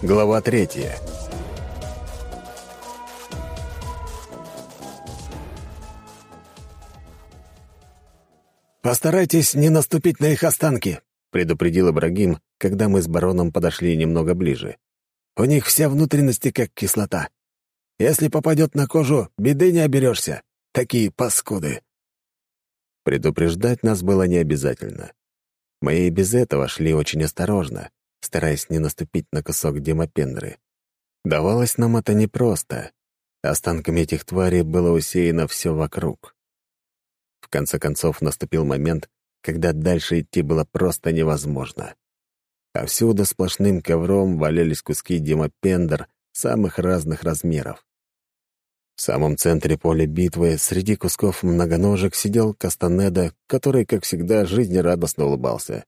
Глава третья. «Постарайтесь не наступить на их останки», — предупредил Ибрагим, когда мы с бароном подошли немного ближе. «У них все внутренности как кислота. Если попадет на кожу, беды не оберешься. Такие паскуды». Предупреждать нас было не обязательно. Мы и без этого шли очень осторожно, стараясь не наступить на кусок демопендры. Давалось нам это непросто. Останками этих тварей было усеяно все вокруг. В конце концов наступил момент, когда дальше идти было просто невозможно. А всюду сплошным ковром валялись куски демопендр самых разных размеров. В самом центре поля битвы среди кусков многоножек сидел Кастанеда, который, как всегда, жизнерадостно улыбался.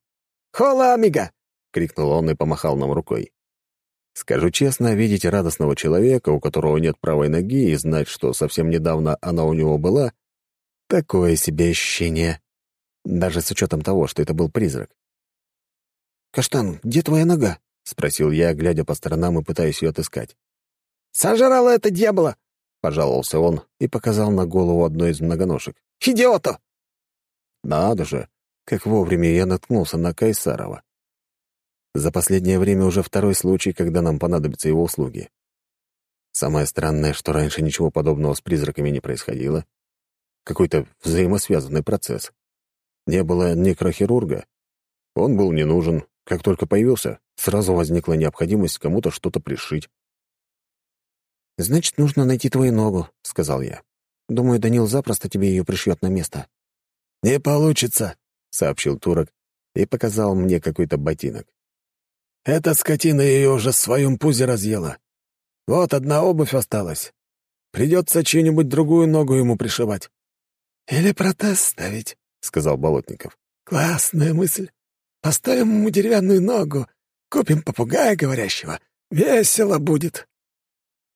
«Хола, амиго! — крикнул он и помахал нам рукой. Скажу честно, видеть радостного человека, у которого нет правой ноги, и знать, что совсем недавно она у него была, такое себе ощущение. Даже с учетом того, что это был призрак. «Каштан, где твоя нога?» — спросил я, глядя по сторонам и пытаясь ее отыскать. «Сожрала это дьявола!» — пожаловался он и показал на голову одной из многоножек. «Идиота!» Надо же, как вовремя я наткнулся на Кайсарова. За последнее время уже второй случай, когда нам понадобятся его услуги. Самое странное, что раньше ничего подобного с призраками не происходило. Какой-то взаимосвязанный процесс. Не было некрохирурга. Он был не нужен. Как только появился, сразу возникла необходимость кому-то что-то пришить. «Значит, нужно найти твою ногу», — сказал я. «Думаю, Данил запросто тебе ее пришьет на место». «Не получится», — сообщил турок и показал мне какой-то ботинок. Эта скотина ее уже в своем пузе разъела. Вот одна обувь осталась. Придется чью-нибудь другую ногу ему пришивать. «Или протез ставить», — сказал Болотников. «Классная мысль. Поставим ему деревянную ногу, купим попугая говорящего. Весело будет».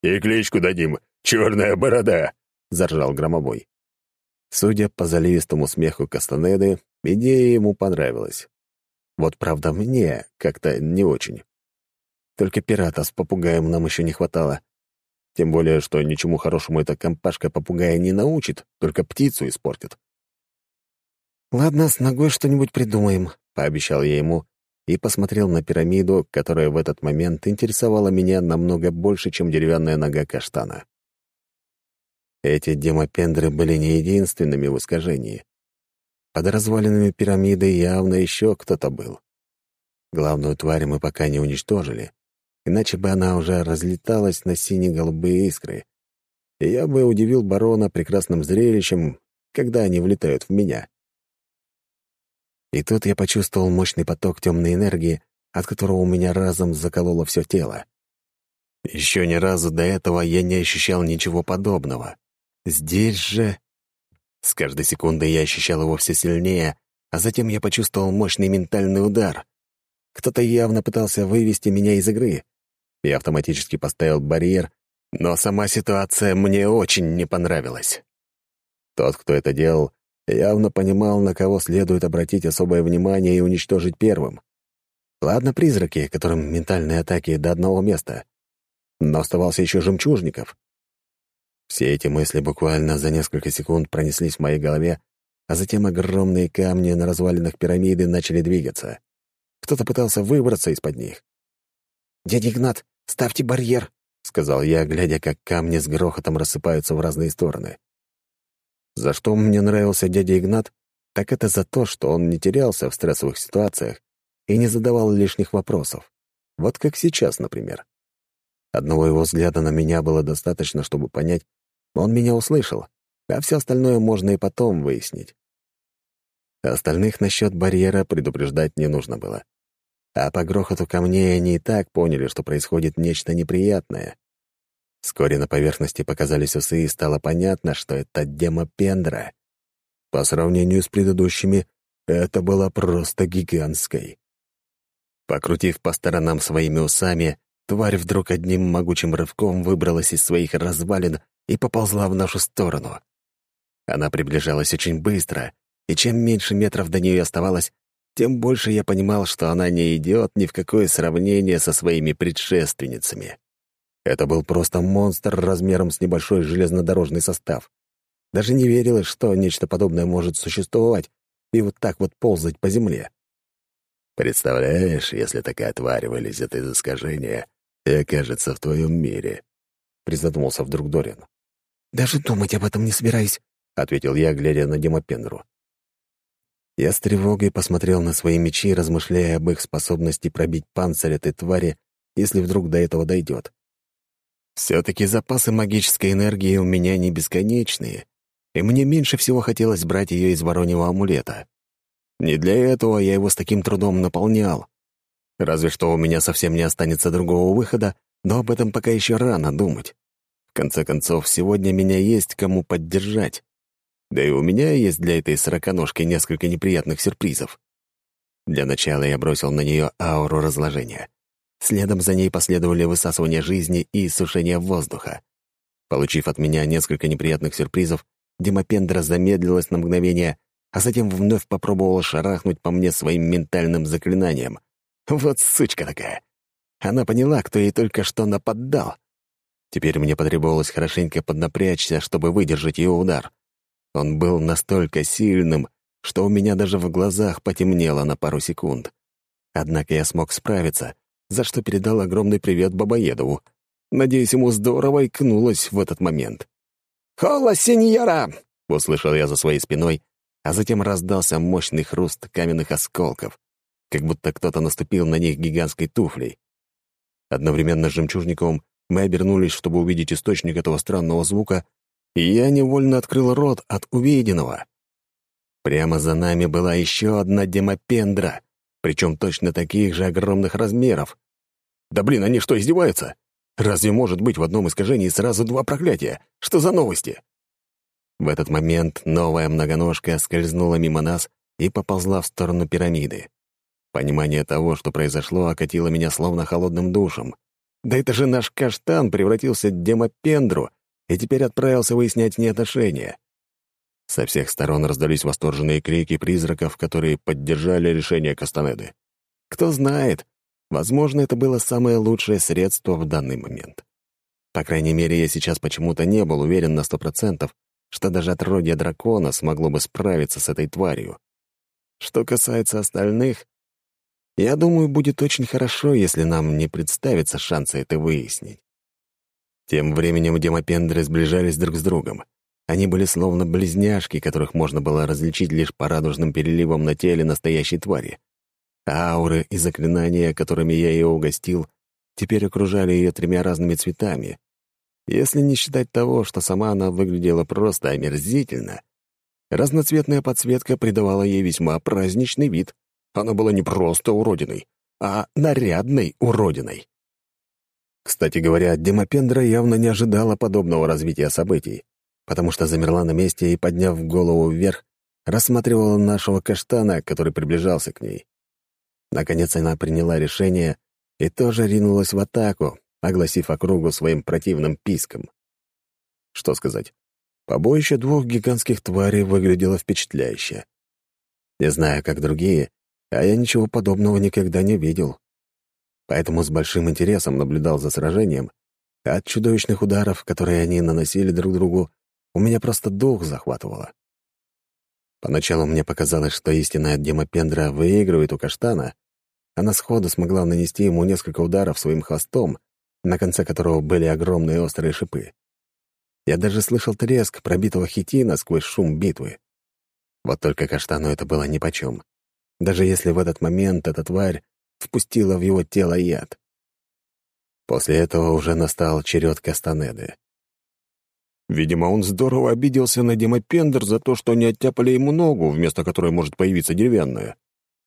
«И кличку дадим «Черная борода», — заржал громобой. Судя по заливистому смеху Кастанеды, идея ему понравилась. Вот правда, мне как-то не очень. Только пирата с попугаем нам еще не хватало. Тем более, что ничему хорошему эта компашка попугая не научит, только птицу испортит. «Ладно, с ногой что-нибудь придумаем», — пообещал я ему и посмотрел на пирамиду, которая в этот момент интересовала меня намного больше, чем деревянная нога каштана. Эти демопендры были не единственными в искажении. Под развалинами пирамиды явно еще кто-то был. Главную тварь мы пока не уничтожили, иначе бы она уже разлеталась на сине-голубые искры. И я бы удивил барона прекрасным зрелищем, когда они влетают в меня. И тут я почувствовал мощный поток темной энергии, от которого у меня разом закололо все тело. Еще ни разу до этого я не ощущал ничего подобного. Здесь же с каждой секундой я ощущал его все сильнее, а затем я почувствовал мощный ментальный удар. Кто-то явно пытался вывести меня из игры. Я автоматически поставил барьер, но сама ситуация мне очень не понравилась. Тот, кто это делал, явно понимал, на кого следует обратить особое внимание и уничтожить первым. Ладно, призраки, которым ментальные атаки до одного места. Но оставался еще жемчужников. Все эти мысли буквально за несколько секунд пронеслись в моей голове, а затем огромные камни на развалинах пирамиды начали двигаться. Кто-то пытался выбраться из-под них. «Дядя Игнат, ставьте барьер», — сказал я, глядя, как камни с грохотом рассыпаются в разные стороны. За что мне нравился дядя Игнат, так это за то, что он не терялся в стрессовых ситуациях и не задавал лишних вопросов. Вот как сейчас, например. Одного его взгляда на меня было достаточно, чтобы понять, он меня услышал, а все остальное можно и потом выяснить. Остальных насчет барьера предупреждать не нужно было. А по грохоту камней они и так поняли, что происходит нечто неприятное. Вскоре на поверхности показались усы, и стало понятно, что это демопендра. По сравнению с предыдущими, это было просто гигантской. Покрутив по сторонам своими усами, Тварь вдруг одним могучим рывком выбралась из своих развалин и поползла в нашу сторону. Она приближалась очень быстро, и чем меньше метров до нее оставалось, тем больше я понимал, что она не идет ни в какое сравнение со своими предшественницами. Это был просто монстр размером с небольшой железнодорожный состав. Даже не верилось, что нечто подобное может существовать и вот так вот ползать по земле. Представляешь, если такая тварь вылезет из искажения и окажется в твоем мире? Призадумался вдруг Дорин. «Даже думать об этом не собираюсь», — ответил я, глядя на Демопендру. Я с тревогой посмотрел на свои мечи, размышляя об их способности пробить панцирь этой твари, если вдруг до этого дойдет. Все-таки запасы магической энергии у меня не бесконечные, и мне меньше всего хотелось брать ее из вороньего амулета. Не для этого я его с таким трудом наполнял. Разве что у меня совсем не останется другого выхода, но об этом пока еще рано думать. Конце концов, сегодня меня есть кому поддержать. Да и у меня есть для этой сороконожки несколько неприятных сюрпризов. Для начала я бросил на нее ауру разложения. Следом за ней последовали высасывание жизни и сушение воздуха. Получив от меня несколько неприятных сюрпризов, Демопендра замедлилась на мгновение, а затем вновь попробовала шарахнуть по мне своим ментальным заклинанием. Вот сучка такая. Она поняла, кто ей только что нападал. Теперь мне потребовалось хорошенько поднапрячься, чтобы выдержать ее удар. Он был настолько сильным, что у меня даже в глазах потемнело на пару секунд. Однако я смог справиться, за что передал огромный привет Бабоедову. Надеюсь, ему здорово икнулось в этот момент. «Холла, сеньора!» — услышал я за своей спиной, а затем раздался мощный хруст каменных осколков, как будто кто-то наступил на них гигантской туфлей. Одновременно с жемчужником мы обернулись, чтобы увидеть источник этого странного звука, и я невольно открыл рот от увиденного. Прямо за нами была еще одна демопендра, причем точно таких же огромных размеров. Да блин, они что, издеваются? Разве может быть в одном искажении сразу два проклятия? Что за новости? В этот момент новая многоножка скользнула мимо нас и поползла в сторону пирамиды. Понимание того, что произошло, окатило меня словно холодным душем. Да это же наш каштан превратился в демопендру и теперь отправился выяснять с ней отношения. Со всех сторон раздались восторженные крики призраков, которые поддержали решение Кастанеды. Кто знает, Возможно, это было самое лучшее средство в данный момент. По крайней мере, я сейчас почему-то не был уверен на сто процентов, что даже отродье дракона смогло бы справиться с этой тварью. Что касается остальных, я думаю, будет очень хорошо, если нам не представится шанса это выяснить. Тем временем демопендры сближались друг с другом. Они были словно близняшки, которых можно было различить лишь по радужным переливам на теле настоящей твари. Ауры и заклинания, которыми я ее угостил, теперь окружали ее тремя разными цветами. Если не считать того, что сама она выглядела просто омерзительно, разноцветная подсветка придавала ей весьма праздничный вид. Она была не просто уродиной, а нарядной уродиной. Кстати говоря, Демопендра явно не ожидала подобного развития событий, потому что замерла на месте и, подняв голову вверх, рассматривала нашего каштана, который приближался к ней. Наконец она приняла решение и тоже ринулась в атаку, огласив округу своим противным писком. Что сказать? Побоище двух гигантских тварей выглядело впечатляюще. Не знаю, как другие, а я ничего подобного никогда не видел. Поэтому с большим интересом наблюдал за сражением, а от чудовищных ударов, которые они наносили друг другу, у меня просто дух захватывало. Поначалу мне показалось, что истинная Демопендра выигрывает у Каштана, она сходу смогла нанести ему несколько ударов своим хвостом, на конце которого были огромные острые шипы. Я даже слышал треск пробитого хитина сквозь шум битвы. Вот только каштану это было нипочем. Даже если в этот момент эта тварь впустила в его тело яд. После этого уже настал черед Кастанеды. Видимо, он здорово обиделся на Демопендер за то, что не оттяпали ему ногу, вместо которой может появиться деревянная.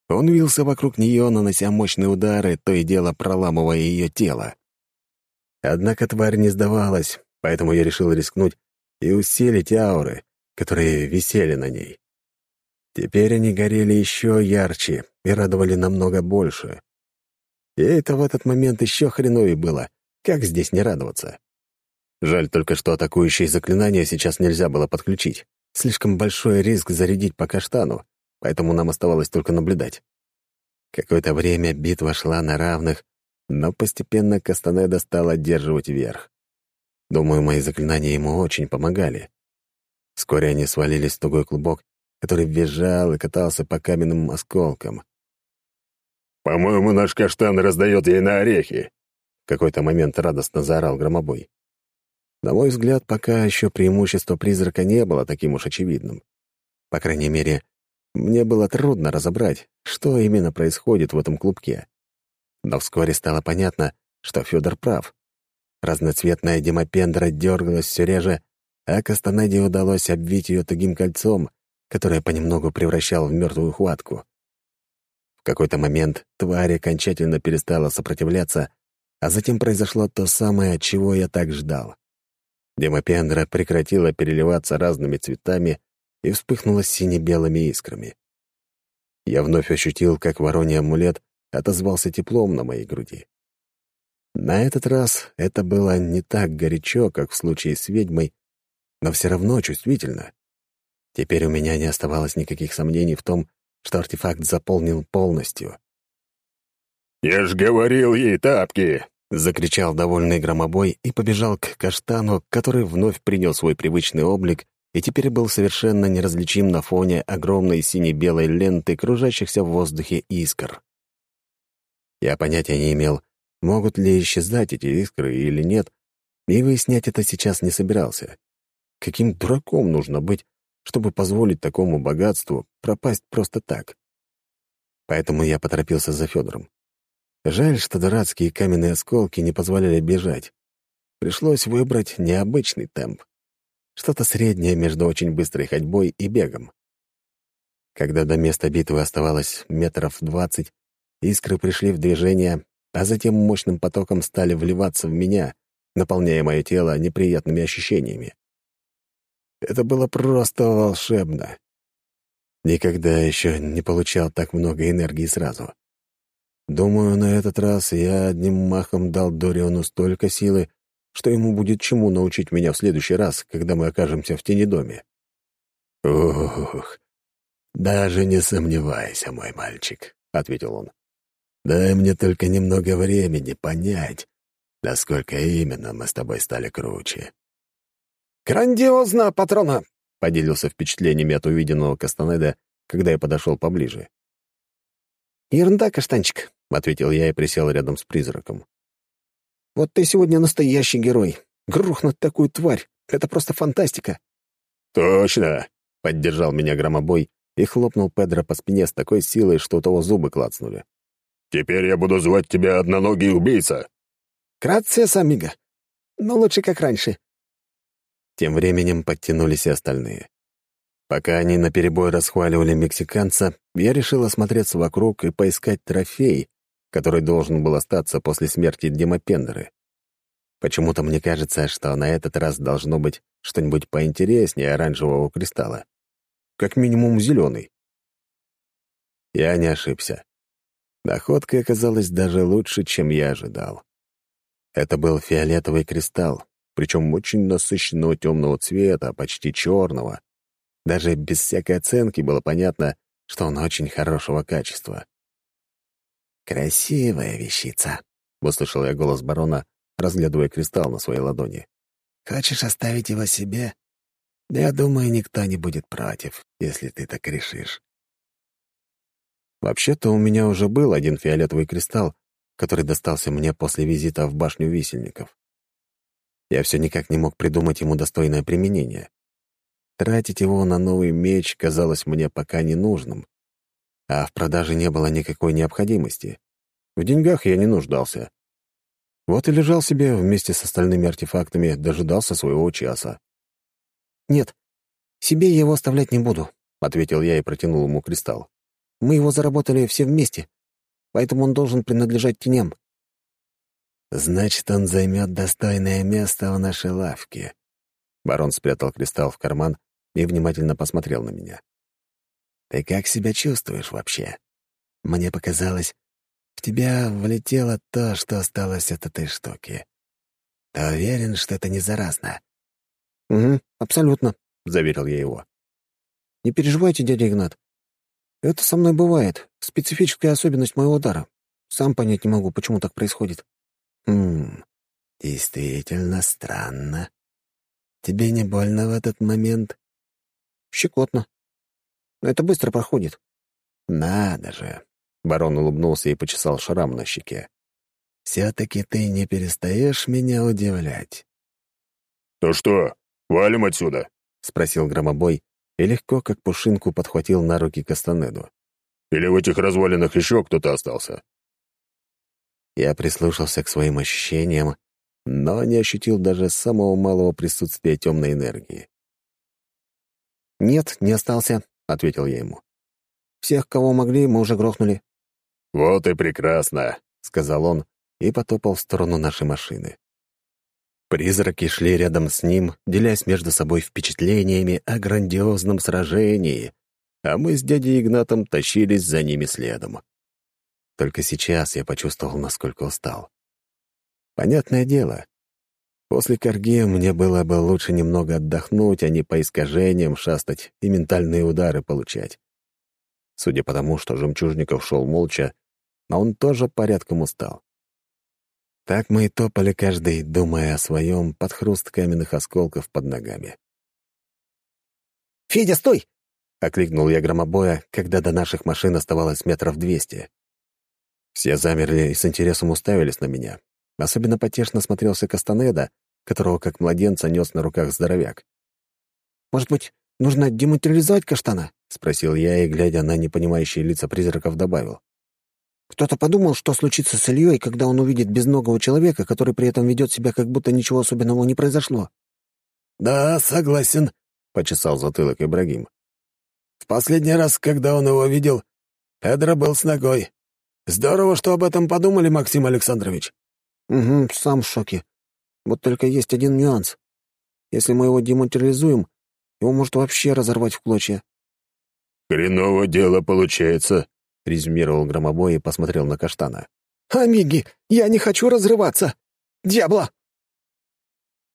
Он вился вокруг нее, нанося мощные удары, то и дело проламывая ее тело. Однако тварь не сдавалась, поэтому я решил рискнуть и усилить ауры, которые висели на ней. Теперь они горели еще ярче и радовали намного больше. И это в этот момент еще хреновее было. Как здесь не радоваться? Жаль только, что атакующие заклинания сейчас нельзя было подключить. Слишком большой риск зарядить по каштану, поэтому нам оставалось только наблюдать. Какое-то время битва шла на равных, но постепенно Кастанеда стал одерживать верх. Думаю, мои заклинания ему очень помогали. Вскоре они свалились в тугой клубок, который визжал и катался по каменным осколкам. «По-моему, наш каштан раздает ей на орехи!» В какой-то момент радостно заорал громобой. На мой взгляд, пока еще преимущество призрака не было таким уж очевидным. По крайней мере, мне было трудно разобрать, что именно происходит в этом клубке. Но вскоре стало понятно, что Федор прав. Разноцветная демопендра дергалась все реже, а Кастанеде удалось обвить ее тугим кольцом, которое понемногу превращал в мертвую хватку. В какой-то момент тварь окончательно перестала сопротивляться, а затем произошло то самое, чего я так ждал. Демопендра прекратила переливаться разными цветами и вспыхнула сине-белыми искрами. Я вновь ощутил, как вороний амулет отозвался теплом на моей груди. На этот раз это было не так горячо, как в случае с ведьмой, но все равно чувствительно. Теперь у меня не оставалось никаких сомнений в том, что артефакт заполнил полностью. «Я ж говорил ей тапки!» — закричал довольный громобой и побежал к каштану, который вновь принял свой привычный облик и теперь был совершенно неразличим на фоне огромной сине-белой ленты, кружащихся в воздухе искр. Я понятия не имел, могут ли исчезать эти искры или нет, и выяснять это сейчас не собирался. Каким дураком нужно быть, чтобы позволить такому богатству пропасть просто так? Поэтому я поторопился за Федором. Жаль, что дурацкие каменные осколки не позволяли бежать. Пришлось выбрать необычный темп. Что-то среднее между очень быстрой ходьбой и бегом. Когда до места битвы оставалось метров двадцать, искры пришли в движение, а затем мощным потоком стали вливаться в меня, наполняя мое тело неприятными ощущениями. Это было просто волшебно. Никогда еще не получал так много энергии сразу. Думаю, на этот раз я одним махом дал Дориону столько силы, что ему будет чему научить меня в следующий раз, когда мы окажемся в тени доме. «Ух, даже не сомневайся, мой мальчик», — ответил он. «Дай мне только немного времени понять, насколько именно мы с тобой стали круче». «Грандиозно, патрона!» — поделился впечатлениями от увиденного Кастанеда, когда я подошел поближе. «Ерунда, каштанчик», — ответил я и присел рядом с призраком. «Вот ты сегодня настоящий герой. Грохнуть такую тварь — это просто фантастика». «Точно!» — поддержал меня громобой и хлопнул Педро по спине с такой силой, что у того зубы клацнули. «Теперь я буду звать тебя одноногий убийца». «Грация, амиго. Но лучше как раньше. Тем временем подтянулись и остальные. Пока они наперебой расхваливали мексиканца, я решил осмотреться вокруг и поискать трофей, который должен был остаться после смерти Демопендеры. Почему-то мне кажется, что на этот раз должно быть что-нибудь поинтереснее оранжевого кристалла. Как минимум зеленый. Я не ошибся. Находка оказалась даже лучше, чем я ожидал. Это был фиолетовый кристалл, причем очень насыщенного темного цвета, почти черного. Даже без всякой оценки было понятно, что он очень хорошего качества. «Красивая вещица», — услышал я голос барона, разглядывая кристалл на своей ладони. «Хочешь оставить его себе? Я думаю, никто не будет против, если ты так решишь». Вообще-то у меня уже был один фиолетовый кристалл, который достался мне после визита в башню висельников. Я все никак не мог придумать ему достойное применение. Тратить его на новый меч казалось мне пока не нужным, а в продаже не было никакой необходимости. В деньгах я не нуждался. Вот и лежал себе вместе с остальными артефактами, дожидался своего часа. «Нет, себе я его оставлять не буду», — ответил я и протянул ему кристалл. «Мы его заработали все вместе, поэтому он должен принадлежать теням». Значит, он займет достойное место в нашей лавке. Барон спрятал кристалл в карман и внимательно посмотрел на меня. Ты как себя чувствуешь вообще? Мне показалось, в тебя влетело то, что осталось от этой штуки. Ты уверен, что это не заразно? «Угу, абсолютно», — заверил я его. «Не переживайте, дядя Игнат. Это со мной бывает. Специфическая особенность моего дара. Сам понять не могу, почему так происходит. Хм, действительно странно. Тебе не больно в этот момент? Щекотно. Это быстро проходит. Надо же. Барон улыбнулся и почесал шрам на щеке. Все-таки ты не перестаешь меня удивлять. «То что, валим отсюда?» — спросил громобой и легко, как пушинку, подхватил на руки Кастанеду. «Или в этих развалинах еще кто-то остался?» Я прислушался к своим ощущениям, но не ощутил даже самого малого присутствия темной энергии. «Нет, не остался», — ответил я ему. «Всех, кого могли, мы уже грохнули». «Вот и прекрасно», — сказал он и потопал в сторону нашей машины. Призраки шли рядом с ним, делясь между собой впечатлениями о грандиозном сражении, а мы с дядей Игнатом тащились за ними следом. Только сейчас я почувствовал, насколько устал. Понятное дело, после корги мне было бы лучше немного отдохнуть, а не по искажениям шастать и ментальные удары получать. Судя по тому, что Жемчужников шел молча, а он тоже порядком устал. Так мы и топали каждый, думая о своем, под хруст каменных осколков под ногами. «Федя, стой!» — окликнул я громобоя, когда до наших машин оставалось метров двести. Все замерли и с интересом уставились на меня. Особенно потешно смотрелся Кастанеда, которого как младенца нес на руках здоровяк. «Может быть, нужно дематериализовать каштана?» — спросил я и, глядя на непонимающие лица призраков, добавил. «Кто-то подумал, что случится с Ильей, когда он увидит безногого человека, который при этом ведет себя, как будто ничего особенного не произошло?» «Да, согласен», — почесал затылок Ибрагим. «В последний раз, когда он его видел, Педро был с ногой. Здорово, что об этом подумали, Максим Александрович. Угу, сам в шоке. Вот только есть один нюанс. Если мы его дематериализуем, его может вообще разорвать в клочья. «Хреново дело получается», — резюмировал громобой и посмотрел на Каштана. «Амиги, я не хочу разрываться! Дьявола!»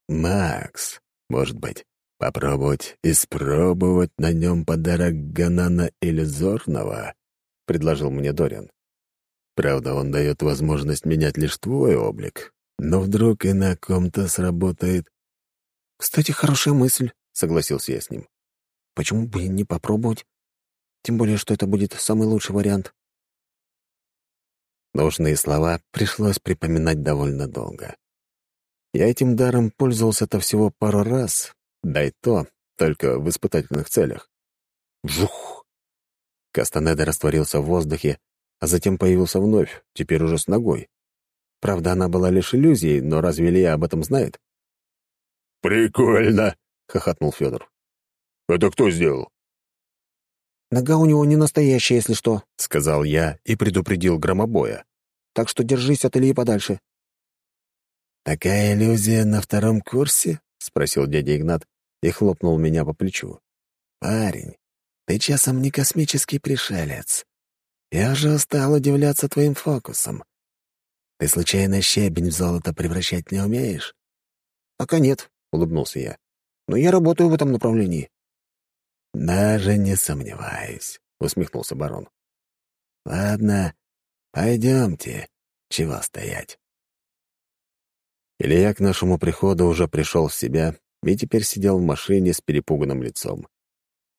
«Макс, может быть, попробовать испробовать на нем подарок Ганана или Зорного?» — предложил мне Дориан. Правда, он дает возможность менять лишь твой облик, но вдруг и на ком-то сработает. «Кстати, хорошая мысль», — согласился я с ним. «Почему бы не попробовать? Тем более, что это будет самый лучший вариант». Нужные слова пришлось припоминать довольно долго. Я этим даром пользовался-то всего пару раз, да и то только в испытательных целях. Вжух! Кастанеда растворился в воздухе, а затем появился вновь, теперь уже с ногой. Правда, она была лишь иллюзией, но разве Илья об этом знает? «Прикольно!» — хохотнул Федор. «Это кто сделал?» «Нога у него не настоящая, если что», — сказал я и предупредил громобоя. «Так что держись от Ильи подальше». «Такая иллюзия на втором курсе?» — спросил дядя Игнат и хлопнул меня по плечу. «Парень, ты часом не космический пришелец. Я же устал удивляться твоим фокусом. Ты случайно щебень в золото превращать не умеешь? Пока нет, — улыбнулся я. Но я работаю в этом направлении. Даже не сомневаюсь, — усмехнулся барон. Ладно, пойдемте. Чего стоять? Илья к нашему приходу уже пришел в себя и теперь сидел в машине с перепуганным лицом.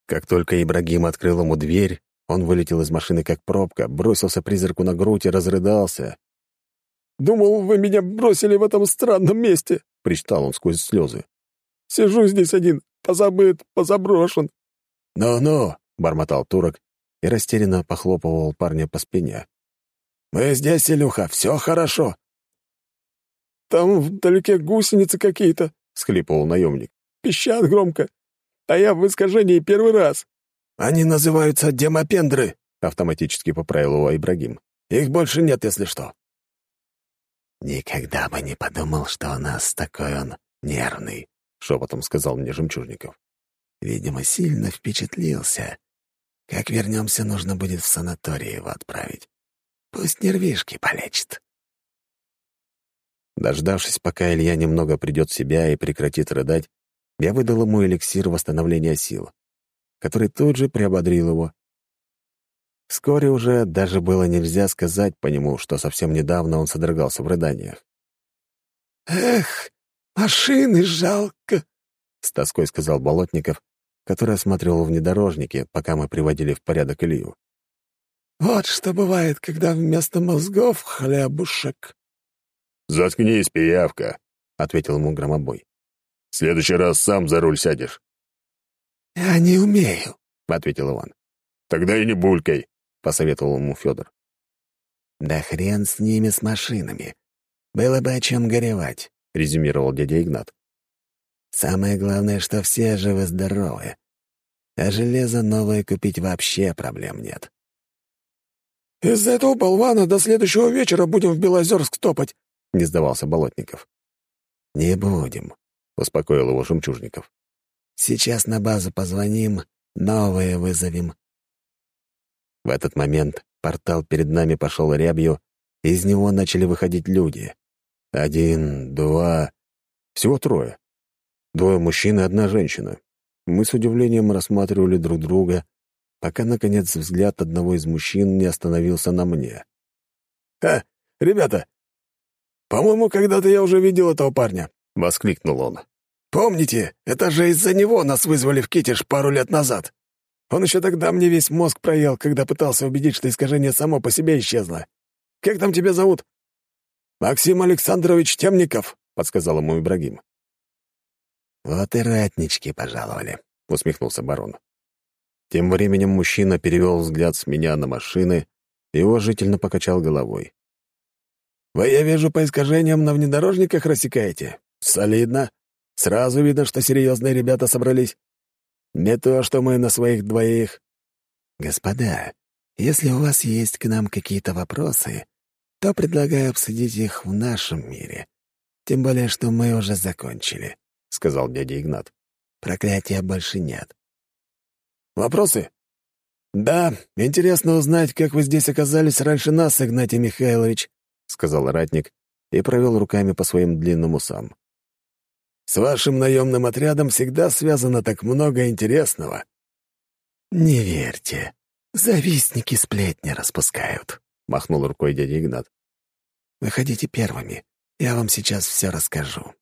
Как только Ибрагим открыл ему дверь, он вылетел из машины как пробка, бросился призраку на грудь и разрыдался. «Думал, вы меня бросили в этом странном месте», — причитал он сквозь слезы. «Сижу здесь один, позабыт, позаброшен». «Ну-ну», — бормотал турок и растерянно похлопывал парня по спине. «Мы здесь, Илюха, все хорошо». «Там вдалеке гусеницы какие-то», — схлипывал наемник. «Пищат громко, а я в искажении первый раз». «Они называются демопендры», — автоматически поправил его Ибрагим. «Их больше нет, если что». «Никогда бы не подумал, что у нас такой он нервный», — шепотом сказал мне Жемчужников. «Видимо, сильно впечатлился. Как вернемся, нужно будет в санаторий его отправить. Пусть нервишки полечит». Дождавшись, пока Илья немного придет в себя и прекратит рыдать, я выдал ему эликсир восстановления сил который тут же приободрил его. Вскоре уже даже было нельзя сказать по нему, что совсем недавно он содрогался в рыданиях. «Эх, машины жалко!» — с тоской сказал Болотников, который осматривал внедорожники, пока мы приводили в порядок Илью. «Вот что бывает, когда вместо мозгов хлебушек». «Заткнись, пиявка», — ответил ему громобой. «В следующий раз сам за руль сядешь». «Я не умею», — ответил Иван. «Тогда и не булькай», — посоветовал ему Федор. «Да хрен с ними, с машинами. Было бы о чем горевать», — резюмировал дядя Игнат. «Самое главное, что все живы-здоровы. А железо новое купить вообще проблем нет». «Из-за этого болвана до следующего вечера будем в Белозерск топать», — не сдавался Болотников. «Не будем», — успокоил его Жемчужников. «Сейчас на базу позвоним, новые вызовем». В этот момент портал перед нами пошел рябью, из него начали выходить люди. Один, два... Всего трое. Двое мужчин и одна женщина. Мы с удивлением рассматривали друг друга, пока, наконец, взгляд одного из мужчин не остановился на мне. «Ха, ребята, по-моему, когда-то я уже видел этого парня», — воскликнул он. «Помните, это же из-за него нас вызвали в Китеж пару лет назад. Он еще тогда мне весь мозг проел, когда пытался убедить, что искажение само по себе исчезло. Как там тебя зовут?» «Максим Александрович Темников», — подсказал ему Ибрагим. «Вот и ратнички пожаловали», — усмехнулся барон. Тем временем мужчина перевел взгляд с меня на машины и уважительно покачал головой. «Вы, я вижу, по искажениям на внедорожниках рассекаете. Солидно. Сразу видно, что серьезные ребята собрались. Не то, что мы на своих двоих». «Господа, если у вас есть к нам какие-то вопросы, то предлагаю обсудить их в нашем мире. Тем более, что мы уже закончили», — сказал дядя Игнат. «Проклятия больше нет». «Вопросы?» «Да, интересно узнать, как вы здесь оказались раньше нас, Игнатий Михайлович», — сказал ратник и провел руками по своим длинным усам. «С вашим наемным отрядом всегда связано так много интересного». «Не верьте, завистники сплетни распускают», — махнул рукой дядя Игнат. «Выходите первыми, я вам сейчас все расскажу».